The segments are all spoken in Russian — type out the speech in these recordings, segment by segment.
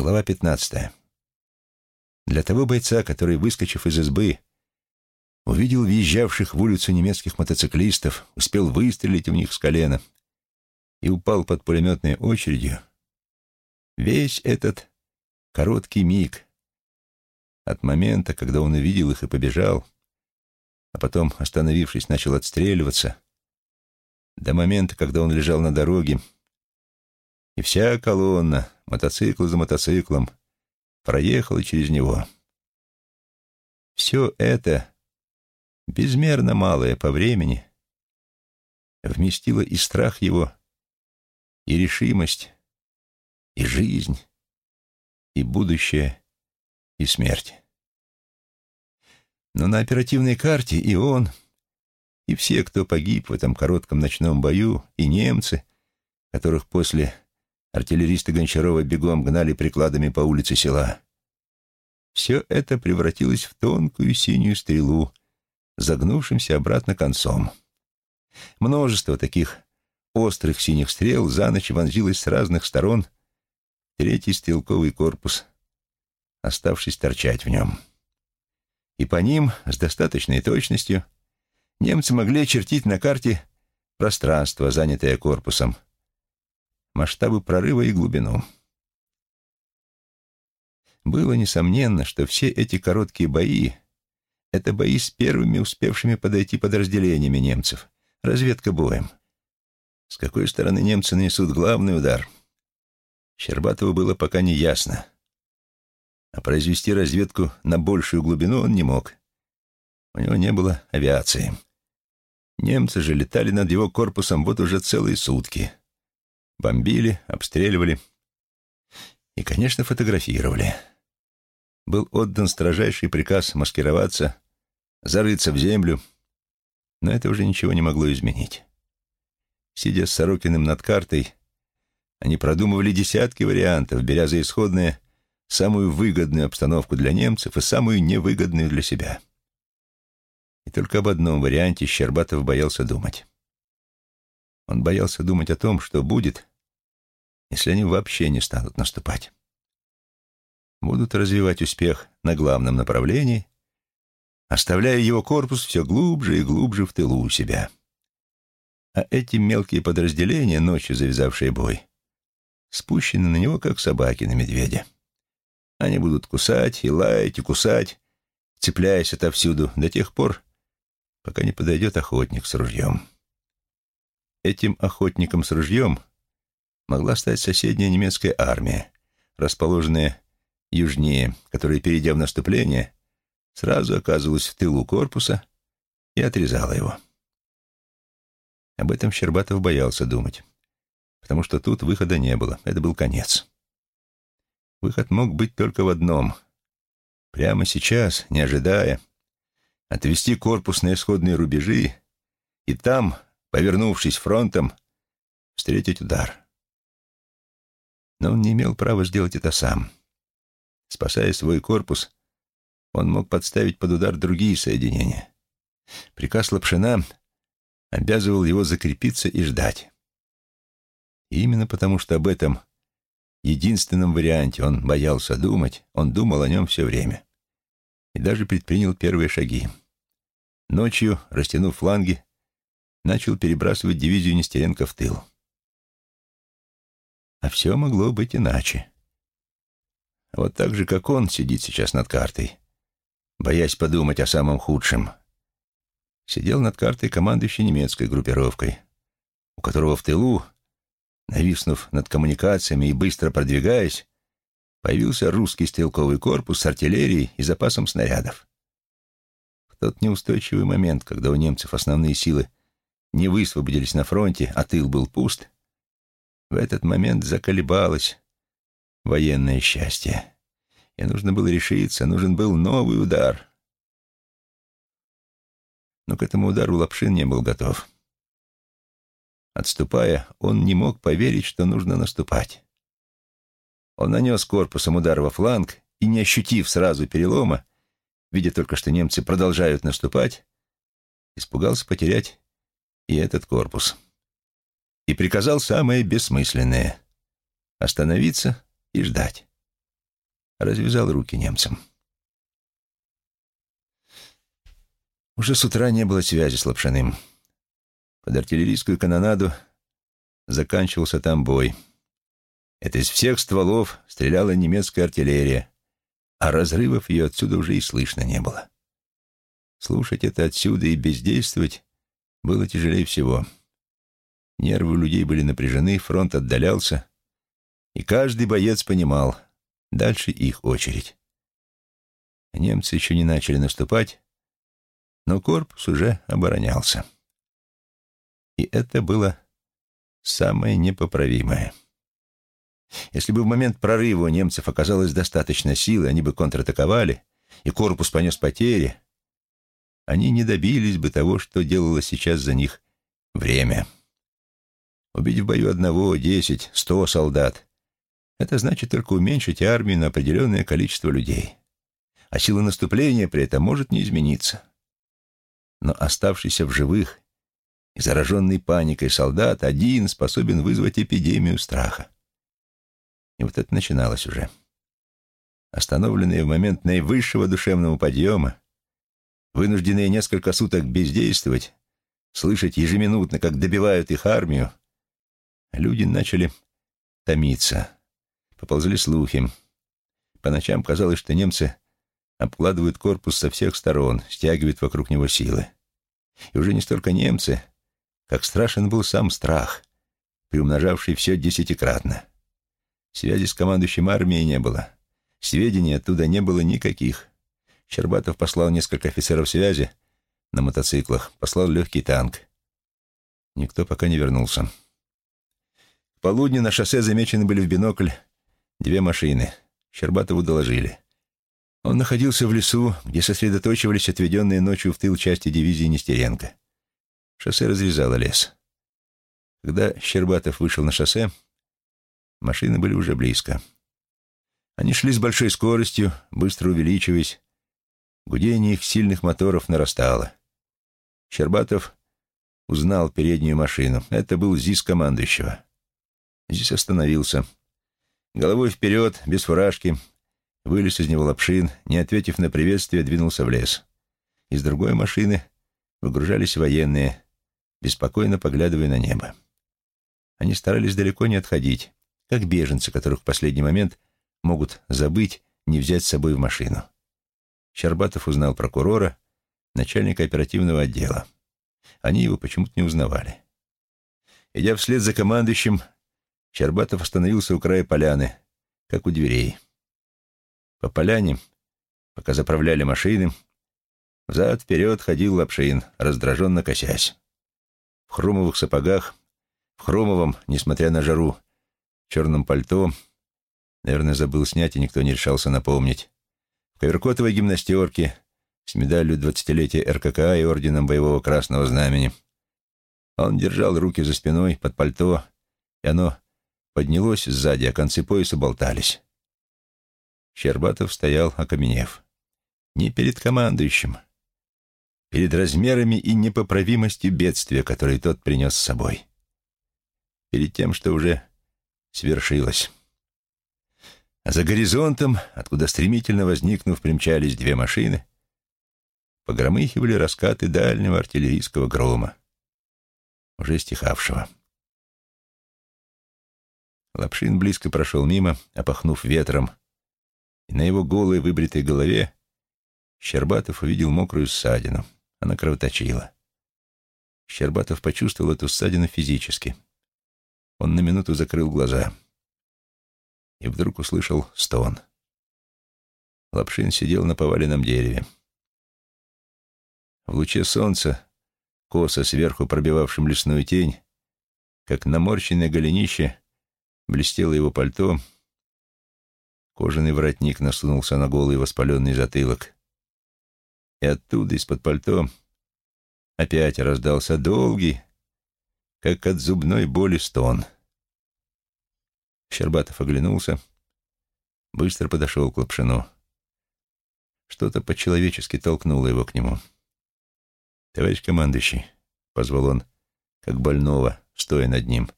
Глава 15. Для того бойца, который, выскочив из избы, увидел въезжавших в улицу немецких мотоциклистов, успел выстрелить в них с колена и упал под пулеметной очередью, весь этот короткий миг от момента, когда он увидел их и побежал, а потом, остановившись, начал отстреливаться, до момента, когда он лежал на дороге, и вся колонна, мотоцикл за мотоциклом, проехала через него. Все это, безмерно малое по времени, вместило и страх его, и решимость, и жизнь, и будущее, и смерть. Но на оперативной карте и он, и все, кто погиб в этом коротком ночном бою, и немцы, которых после артиллеристы Гончарова бегом гнали прикладами по улице села. Все это превратилось в тонкую синюю стрелу, загнувшимся обратно концом. Множество таких острых синих стрел за ночь вонзилось с разных сторон третий стрелковый корпус, оставшись торчать в нем. И по ним, с достаточной точностью, немцы могли очертить на карте пространство, занятое корпусом — масштабы прорыва и глубину. Было несомненно, что все эти короткие бои — это бои с первыми успевшими подойти подразделениями немцев, разведка боем. С какой стороны немцы нанесут главный удар? Щербатову было пока не ясно. А произвести разведку на большую глубину он не мог. У него не было авиации. Немцы же летали над его корпусом вот уже целые сутки. Бомбили, обстреливали и, конечно, фотографировали. Был отдан строжайший приказ маскироваться, зарыться в землю, но это уже ничего не могло изменить. Сидя с Сорокиным над картой, они продумывали десятки вариантов, беря за исходное самую выгодную обстановку для немцев и самую невыгодную для себя. И только об одном варианте Щербатов боялся думать. Он боялся думать о том, что будет, если они вообще не станут наступать. Будут развивать успех на главном направлении, оставляя его корпус все глубже и глубже в тылу у себя. А эти мелкие подразделения, ночью завязавшие бой, спущены на него, как собаки на медведя. Они будут кусать и лаять и кусать, цепляясь отовсюду до тех пор, пока не подойдет охотник с ружьем. Этим охотником с ружьем могла стать соседняя немецкая армия, расположенная южнее, которая, перейдя в наступление, сразу оказывалась в тылу корпуса и отрезала его. Об этом Щербатов боялся думать, потому что тут выхода не было, это был конец. Выход мог быть только в одном. Прямо сейчас, не ожидая, отвести корпус на исходные рубежи и там, повернувшись фронтом, встретить удар но он не имел права сделать это сам. Спасая свой корпус, он мог подставить под удар другие соединения. Приказ Лапшина обязывал его закрепиться и ждать. И именно потому, что об этом единственном варианте он боялся думать, он думал о нем все время. И даже предпринял первые шаги. Ночью, растянув фланги, начал перебрасывать дивизию Нестеренко в тыл. А все могло быть иначе. Вот так же, как он сидит сейчас над картой, боясь подумать о самом худшем. Сидел над картой командующий немецкой группировкой, у которого в тылу, нависнув над коммуникациями и быстро продвигаясь, появился русский стрелковый корпус с артиллерией и запасом снарядов. В тот неустойчивый момент, когда у немцев основные силы не высвободились на фронте, а тыл был пуст, в этот момент заколебалось военное счастье. И нужно было решиться, нужен был новый удар. Но к этому удару Лапшин не был готов. Отступая, он не мог поверить, что нужно наступать. Он нанес корпусом удар во фланг и, не ощутив сразу перелома, видя только, что немцы продолжают наступать, испугался потерять и этот корпус и приказал самое бессмысленное — остановиться и ждать. развязал руки немцам. Уже с утра не было связи с Лапшиным. Под артиллерийскую канонаду заканчивался там бой. Это из всех стволов стреляла немецкая артиллерия, а разрывов ее отсюда уже и слышно не было. Слушать это отсюда и бездействовать было тяжелее всего. Нервы у людей были напряжены, фронт отдалялся, и каждый боец понимал, дальше их очередь. Немцы еще не начали наступать, но корпус уже оборонялся. И это было самое непоправимое. Если бы в момент прорыва у немцев оказалось достаточно силы, они бы контратаковали, и корпус понес потери, они не добились бы того, что делало сейчас за них время. Убить в бою одного, десять, сто солдат — это значит только уменьшить армию на определенное количество людей. А сила наступления при этом может не измениться. Но оставшийся в живых и зараженный паникой солдат один способен вызвать эпидемию страха. И вот это начиналось уже. Остановленные в момент наивысшего душевного подъема, вынужденные несколько суток бездействовать, слышать ежеминутно, как добивают их армию, люди начали томиться. Поползли слухи. По ночам казалось, что немцы обкладывают корпус со всех сторон, стягивают вокруг него силы. И уже не столько немцы, как страшен был сам страх, приумножавший все десятикратно. Связи с командующим армией не было. Сведений оттуда не было никаких. Щербатов послал несколько офицеров связи на мотоциклах, послал легкий танк. Никто пока не вернулся. К полудню на шоссе замечены были в бинокль две машины. Щербатову доложили. Он находился в лесу, где сосредоточивались отведенные ночью в тыл части дивизии Нестеренко. Шоссе разрезало лес. Когда Щербатов вышел на шоссе, машины были уже близко. Они шли с большой скоростью, быстро увеличиваясь, Гудение их сильных моторов нарастало. Щербатов узнал переднюю машину. Это был ЗИС командующего. ЗИС остановился. Головой вперед, без фуражки, вылез из него лапшин, не ответив на приветствие, двинулся в лес. Из другой машины выгружались военные, беспокойно поглядывая на небо. Они старались далеко не отходить, как беженцы, которых в последний момент могут забыть, не взять с собой в машину. Щербатов узнал прокурора, начальника оперативного отдела. Они его почему-то не узнавали. Идя вслед за командующим, Щербатов остановился у края поляны, как у дверей. По поляне, пока заправляли машины, взад-вперед ходил Лапшин, раздраженно косясь. В хромовых сапогах, в хромовом, несмотря на жару, черном пальто, наверное, забыл снять, и никто не решался напомнить, в коверкотовой гимнастерке с медалью двадцатилетия РККА и орденом Боевого Красного Знамени. Он держал руки за спиной под пальто, и оно поднялось сзади, а концы пояса болтались. Щербатов стоял, окаменев. Не перед командующим, перед размерами и непоправимостью бедствия, которое тот принес с собой. Перед тем, что уже свершилось. А за горизонтом, откуда стремительно возникнув, примчались две машины, погромыхивали раскаты дальнего артиллерийского грома, уже стихавшего. Лапшин близко прошел мимо, опахнув ветром, и на его голой выбритой голове Щербатов увидел мокрую ссадину. Она кровоточила. Щербатов почувствовал эту ссадину физически. Он на минуту закрыл глаза — и вдруг услышал стон. Лапшин сидел на поваленном дереве. В луче солнца, косо сверху пробивавшим лесную тень, как наморщенное голенище, блестело его пальто, кожаный воротник насунулся на голый воспаленный затылок. И оттуда, из-под пальто, опять раздался долгий, как от зубной боли стон — Щербатов оглянулся, быстро подошел к Лапшину. Что-то по-человечески толкнуло его к нему. «Товарищ командующий», — позвал он, как больного, стоя над ним.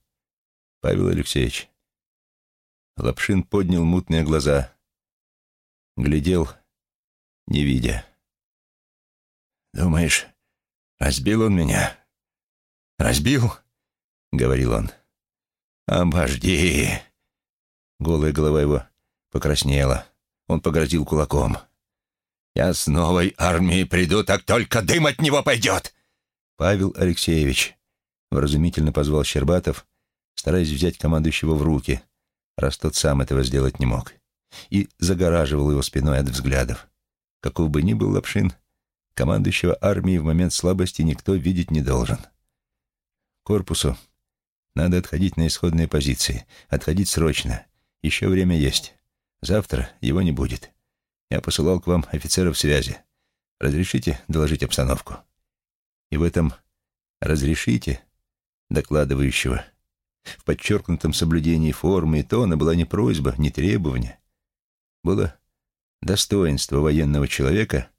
«Павел Алексеевич». Лапшин поднял мутные глаза. глядел, не видя. «Думаешь, разбил он меня?» «Разбил?» — говорил он. «Обожди!» Голая голова его покраснела. Он погрозил кулаком. «Я с новой армией приду, так только дым от него пойдет!» Павел Алексеевич вразумительно позвал Щербатов, стараясь взять командующего в руки, раз тот сам этого сделать не мог, и загораживал его спиной от взглядов. Каков бы ни был Лапшин, командующего армией в момент слабости никто видеть не должен. Корпусу надо отходить на исходные позиции, отходить срочно. Еще время есть. Завтра его не будет. Я посылал к вам офицеров связи. Разрешите доложить обстановку?» И в этом «разрешите» докладывающего в подчеркнутом соблюдении формы и тона была не просьба, не требование. Было достоинство военного человека,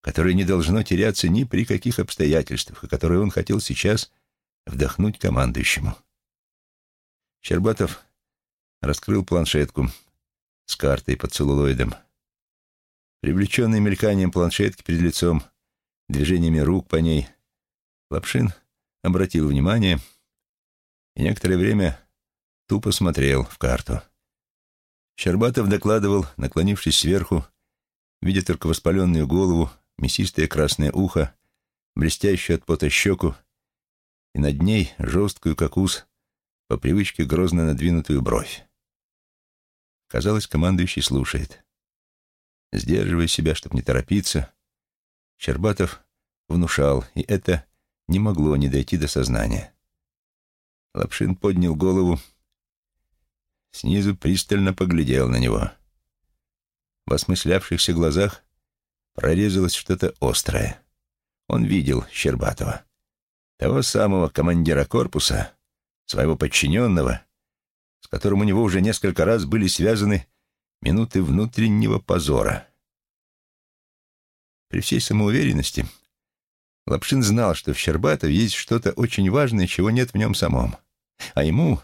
которое не должно теряться ни при каких обстоятельствах, и которое он хотел сейчас вдохнуть командующему. Щербатов раскрыл планшетку с картой под целлулоидом. Привлеченный мельканием планшетки перед лицом, движениями рук по ней, Лапшин обратил внимание и некоторое время тупо смотрел в карту. Щербатов докладывал, наклонившись сверху, видя только воспаленную голову, мясистое красное ухо, блестящую от пота щеку и над ней жесткую, как ус, по привычке грозно надвинутую бровь. Казалось, командующий слушает. Сдерживая себя, чтобы не торопиться, Щербатов внушал, и это не могло не дойти до сознания. Лапшин поднял голову, снизу пристально поглядел на него. В осмыслявшихся глазах прорезалось что-то острое. Он видел Щербатова, того самого командира корпуса, своего подчиненного, с которым у него уже несколько раз были связаны минуты внутреннего позора. При всей самоуверенности Лапшин знал, что в Щербатове есть что-то очень важное, чего нет в нем самом. А ему,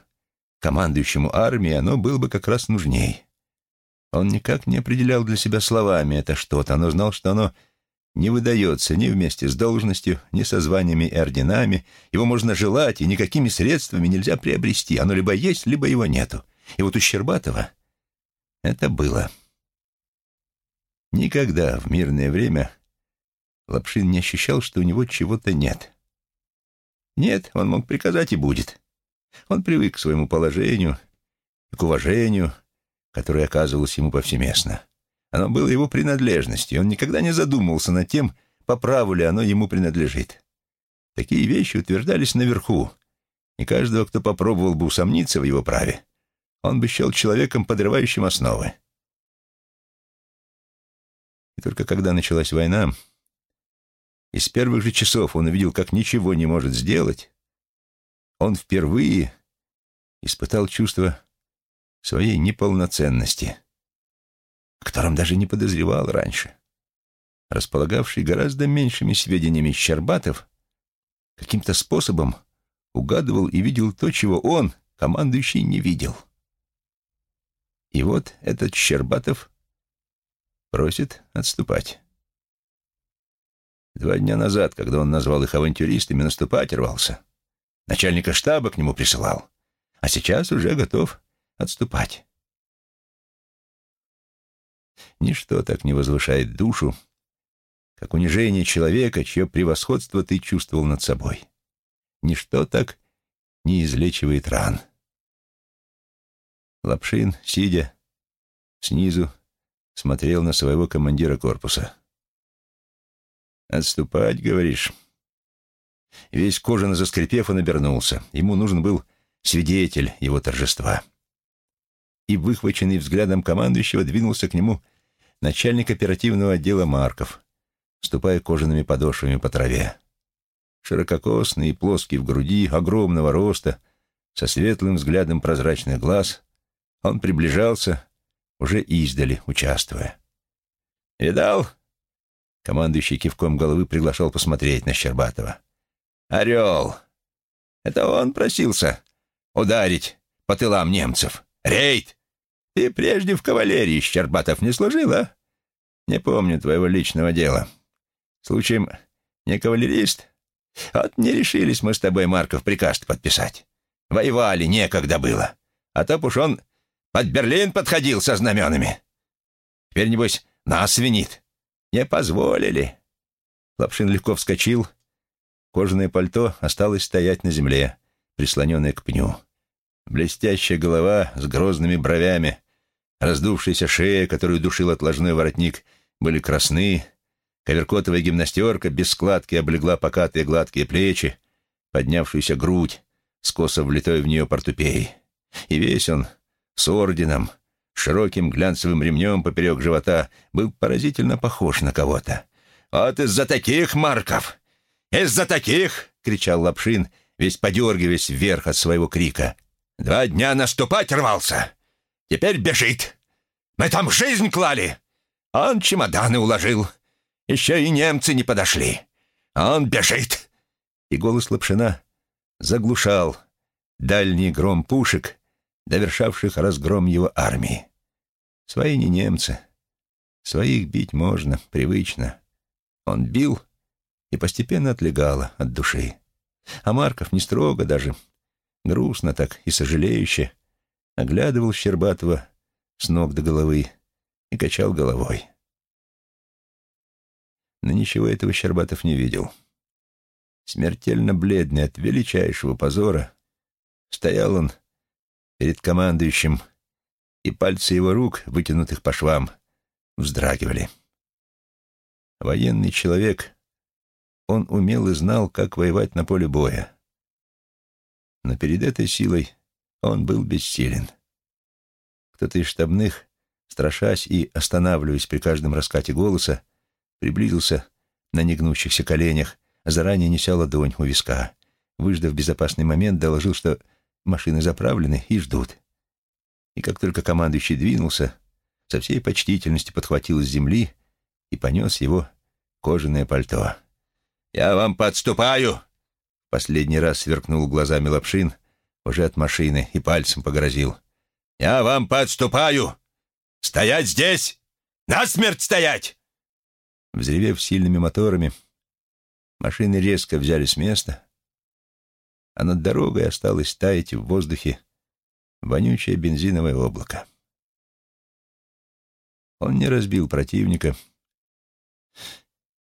командующему армией, оно было бы как раз нужней. Он никак не определял для себя словами это что-то, но знал, что оно не выдается ни вместе с должностью, ни со званиями и орденами. Его можно желать, и никакими средствами нельзя приобрести. Оно либо есть, либо его нету. И вот у Щербатова это было. Никогда в мирное время Лапшин не ощущал, что у него чего-то нет. Нет, он мог приказать и будет. Он привык к своему положению и к уважению, которое оказывалось ему повсеместно. Оно было его принадлежностью, он никогда не задумывался над тем, по праву ли оно ему принадлежит. Такие вещи утверждались наверху, и каждого, кто попробовал бы усомниться в его праве, он бы счел человеком, подрывающим основы. И только когда началась война, и с первых же часов он увидел, как ничего не может сделать, он впервые испытал чувство своей неполноценности, о котором даже не подозревал раньше. Располагавший гораздо меньшими сведениями Щербатов каким-то способом угадывал и видел то, чего он, командующий, не видел. И вот этот Щербатов просит отступать. Два дня назад, когда он назвал их авантюристами, наступать рвался. Начальника штаба к нему присылал. А сейчас уже готов отступать. Ничто так не возвышает душу, как унижение человека, чье превосходство ты чувствовал над собой. Ничто так не излечивает ран. Лапшин, сидя снизу, смотрел на своего командира корпуса. «Отступать, говоришь?» Весь кожано заскрипев, он обернулся. Ему нужен был свидетель его торжества. И, выхваченный взглядом командующего, двинулся к нему начальник оперативного отдела Марков, ступая кожаными подошвами по траве. Ширококосный и плоский в груди, огромного роста, со светлым взглядом прозрачных глаз, он приближался, уже издали участвуя. «Видал?» Командующий кивком головы приглашал посмотреть на Щербатова. «Орел! Это он просился ударить по тылам немцев. Рейд! Ты прежде в кавалерии Щербатов не служил, а? Не помню твоего личного дела. Случаем, не кавалерист? Вот не решились мы с тобой, Марков, приказ подписать. Воевали, некогда было. А то уж он под Берлин подходил со знаменами. Теперь, небось, нас винит. Не позволили. Лапшин легко вскочил. Кожаное пальто осталось стоять на земле, прислоненное к пню. Блестящая голова с грозными бровями, раздувшаяся шея, которую душил отложной воротник, были красны, коверкотовая гимнастерка без складки облегла покатые гладкие плечи, поднявшуюся грудь, скосо влитой в нее портупеей. И весь он с орденом, широким глянцевым ремнем поперек живота, был поразительно похож на кого-то. «Вот из-за таких, Марков! Из-за таких!» — кричал Лапшин, весь подергиваясь вверх от своего крика. «Два дня наступать рвался! Теперь бежит! Мы там жизнь клали! Он чемоданы уложил! Еще и немцы не подошли! Он бежит!» И голос Лапшина заглушал дальний гром пушек, довершавших разгром его армии. Свои не немцы. Своих бить можно, привычно. Он бил и постепенно отлегало от души. А Марков не строго даже, грустно так и сожалеюще, оглядывал Щербатова с ног до головы и качал головой. Но ничего этого Щербатов не видел. Смертельно бледный от величайшего позора, стоял он перед командующим, и пальцы его рук, вытянутых по швам, вздрагивали. Военный человек, он умел и знал, как воевать на поле боя. Но перед этой силой он был бессилен. Кто-то из штабных, страшась и останавливаясь при каждом раскате голоса, приблизился на негнущихся коленях, заранее неся ладонь у виска. Выждав безопасный момент, доложил, что Машины заправлены и ждут. И как только командующий двинулся, со всей почтительностью подхватил с земли и понес его кожаное пальто. «Я вам подступаю!» Последний раз сверкнул глазами Лапшин уже от машины и пальцем погрозил. «Я вам подступаю! Стоять здесь! Насмерть стоять!» Взревев сильными моторами, машины резко взяли с места, а над дорогой осталось таять в воздухе вонючее бензиновое облако. Он не разбил противника,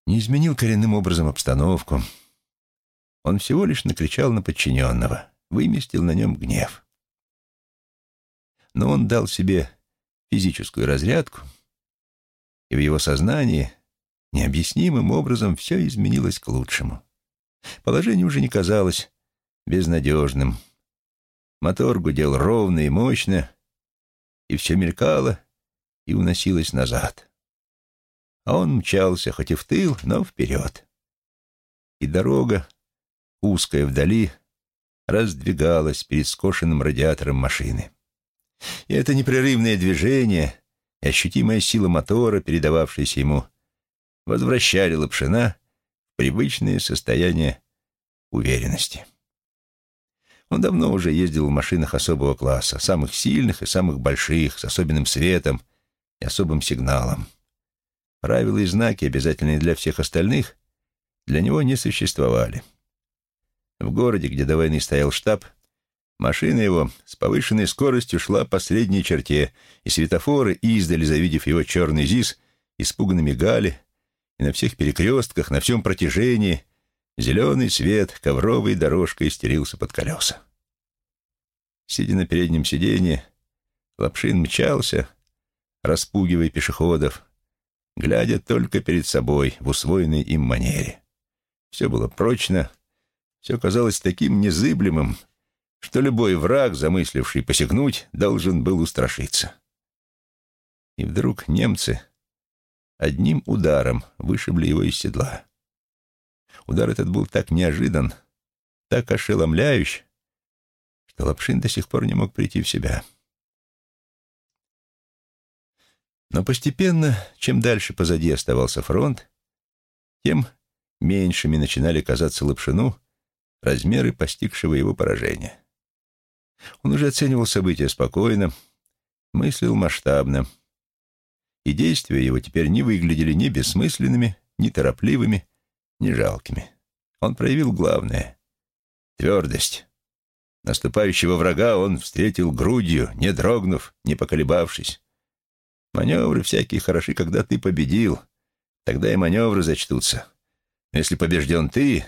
не изменил коренным образом обстановку. Он всего лишь накричал на подчиненного, выместил на нем гнев. Но он дал себе физическую разрядку, и в его сознании необъяснимым образом все изменилось к лучшему. Положение уже не казалось безнадежным. Мотор гудел ровно и мощно, и все мелькало и уносилось назад. А он мчался, хоть и в тыл, но вперед. И дорога, узкая вдали, раздвигалась перед скошенным радиатором машины. И это непрерывное движение и ощутимая сила мотора, передававшаяся ему, возвращали Лапшина в привычное состояние уверенности. Он давно уже ездил в машинах особого класса, самых сильных и самых больших, с особенным светом и особым сигналом. Правила и знаки, обязательные для всех остальных, для него не существовали. В городе, где до войны стоял штаб, машина его с повышенной скоростью шла по средней черте, и светофоры, издали завидев его черный ЗИС, испуганно мигали, и на всех перекрестках, на всем протяжении Зеленый свет ковровой дорожкой стелился под колеса. Сидя на переднем сиденье, Лапшин мчался, распугивая пешеходов, глядя только перед собой в усвоенной им манере. Все было прочно, все казалось таким незыблемым, что любой враг, замысливший посягнуть, должен был устрашиться. И вдруг немцы одним ударом вышибли его из седла. Удар этот был так неожидан, так ошеломляющий, что Лапшин до сих пор не мог прийти в себя. Но постепенно, чем дальше позади оставался фронт, тем меньшими начинали казаться Лапшину размеры постигшего его поражения. Он уже оценивал события спокойно, мыслил масштабно, и действия его теперь не выглядели ни бессмысленными, ни торопливыми, ни жалкими. Он проявил главное — твердость. Наступающего врага он встретил грудью, не дрогнув, не поколебавшись. Маневры всякие хороши, когда ты победил. Тогда и маневры зачтутся. Но если побежден ты,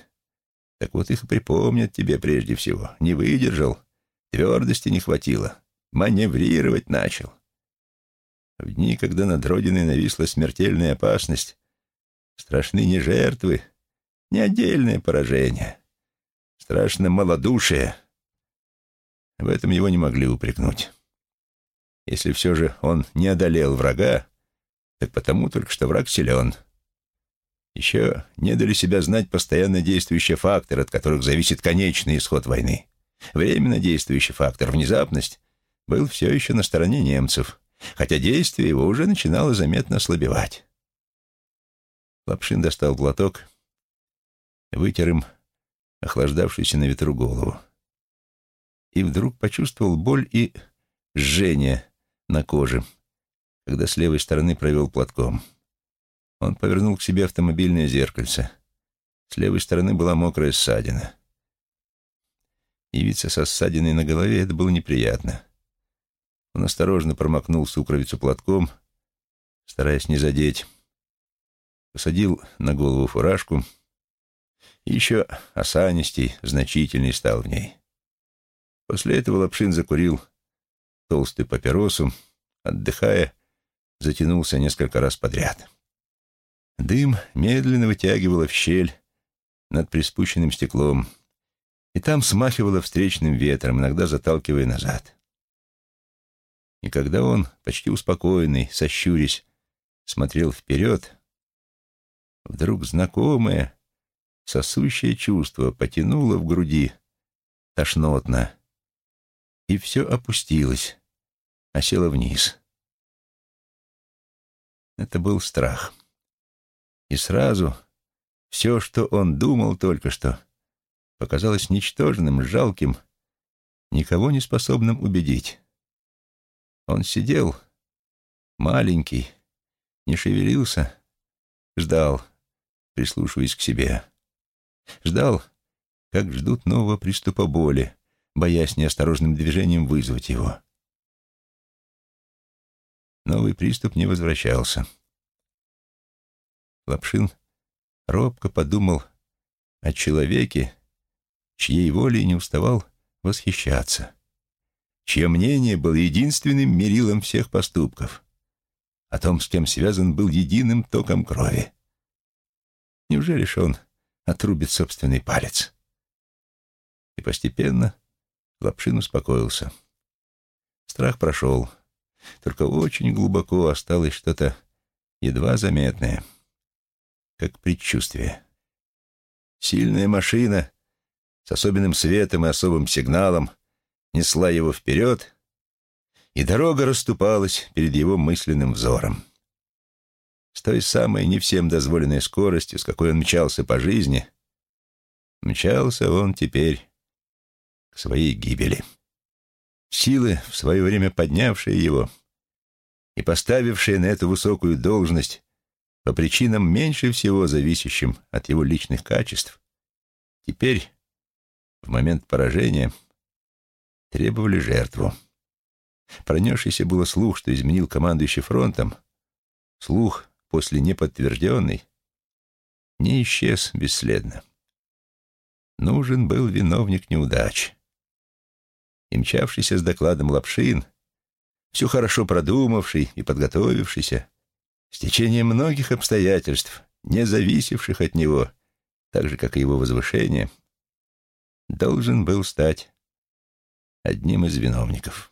так вот их и припомнят тебе прежде всего. Не выдержал, твердости не хватило, маневрировать начал. В дни, когда над Родиной нависла смертельная опасность, страшны не жертвы, не отдельное поражение. Страшно малодушие — в этом его не могли упрекнуть. Если все же он не одолел врага, так потому только, что враг силен. Еще не дали себя знать постоянно действующие факторы, от которых зависит конечный исход войны. Временно действующий фактор, внезапность, был все еще на стороне немцев, хотя действие его уже начинало заметно ослабевать. Лапшин достал платок, вытер им охлаждавшуюся на ветру голову и вдруг почувствовал боль и жжение на коже, когда с левой стороны провел платком. Он повернул к себе автомобильное зеркальце. С левой стороны была мокрая ссадина. Явиться со ссадиной на голове — это было неприятно. Он осторожно промокнул сукровицу платком, стараясь не задеть. Посадил на голову фуражку и еще осанистей, значительный стал в ней. После этого Лапшин закурил толстую папиросу, отдыхая, затянулся несколько раз подряд. Дым медленно вытягивало в щель над приспущенным стеклом, и там смахивало встречным ветром, иногда заталкивая назад. И когда он, почти успокоенный, сощурясь, смотрел вперед, вдруг знакомое, сосущее чувство потянуло в груди тошнотно, и все опустилось, осело вниз. Это был страх. И сразу все, что он думал только что, показалось ничтожным, жалким, никого не способным убедить. Он сидел, маленький, не шевелился, ждал, прислушиваясь к себе. Ждал, как ждут нового приступа боли, боясь неосторожным движением вызвать его. Новый приступ не возвращался. Лапшин робко подумал о человеке, чьей волей не уставал восхищаться, чье мнение было единственным мерилом всех поступков, о том, с кем связан был единым током крови. Неужели ж он отрубит собственный палец? И постепенно Лапшин успокоился. Страх прошел, только очень глубоко осталось что-то едва заметное, как предчувствие. Сильная машина с особенным светом и особым сигналом несла его вперед, и дорога расступалась перед его мысленным взором. С той самой не всем дозволенной скоростью, с какой он мчался по жизни, мчался он теперь к своей гибели. Силы, в свое время поднявшие его и поставившие на эту высокую должность по причинам меньше всего зависящим от его личных качеств, теперь, в момент поражения, требовали жертву. Пронесшийся было слух, что изменил командующий фронтом, слух, после неподтвержденный, не исчез бесследно. Нужен был виновник неудач и мчавшийся с докладом Лапшин, все хорошо продумавший и подготовившийся, с течением многих обстоятельств, не зависевших от него, так же, как и его возвышение, должен был стать одним из виновников.